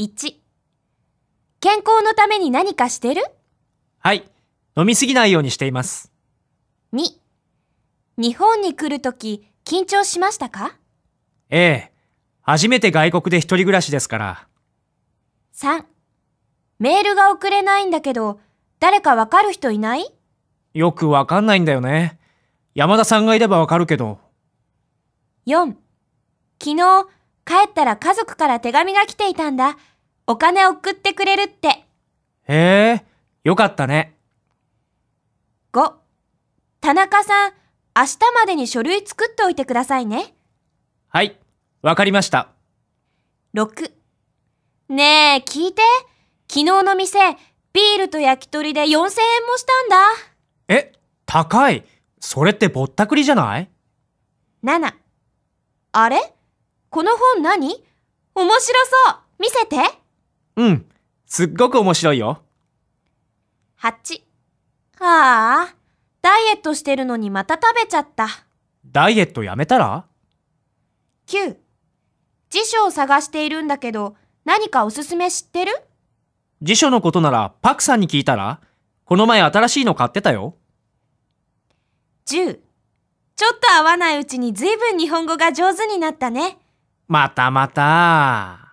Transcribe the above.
1健康のために何かしてる？はい。飲みすぎないようにしています。?2 日本に来るとき緊張しましたか？ええ。初めて外国で一人暮らしですから。?3 メールが送れないんだけど誰かわかる人いない？よくわかんないんだよね。山田さんがいればわかるけど。4昨日帰ったら家族から手紙が来ていたんだ。お金送ってくれるって。へえ、よかったね。5田中さん、明日までに書類作っておいてくださいね。はい。わかりました。6ねえ、聞いて。昨日の店、ビールと焼き鳥で4000円もしたんだ。え、高い。それってぼったくりじゃない？7あれ？この本何？面白そう見せてうん。すっごく面白いよ。8ああ、ダイエットしてるのにまた食べちゃった。ダイエットやめたら？9辞書を探しているんだけど、何かおすすめ知ってる？辞書のことならパクさんに聞いたら？この前新しいの買ってたよ。?10 ちょっと合わないうちに随分日本語が上手になったね。またまた。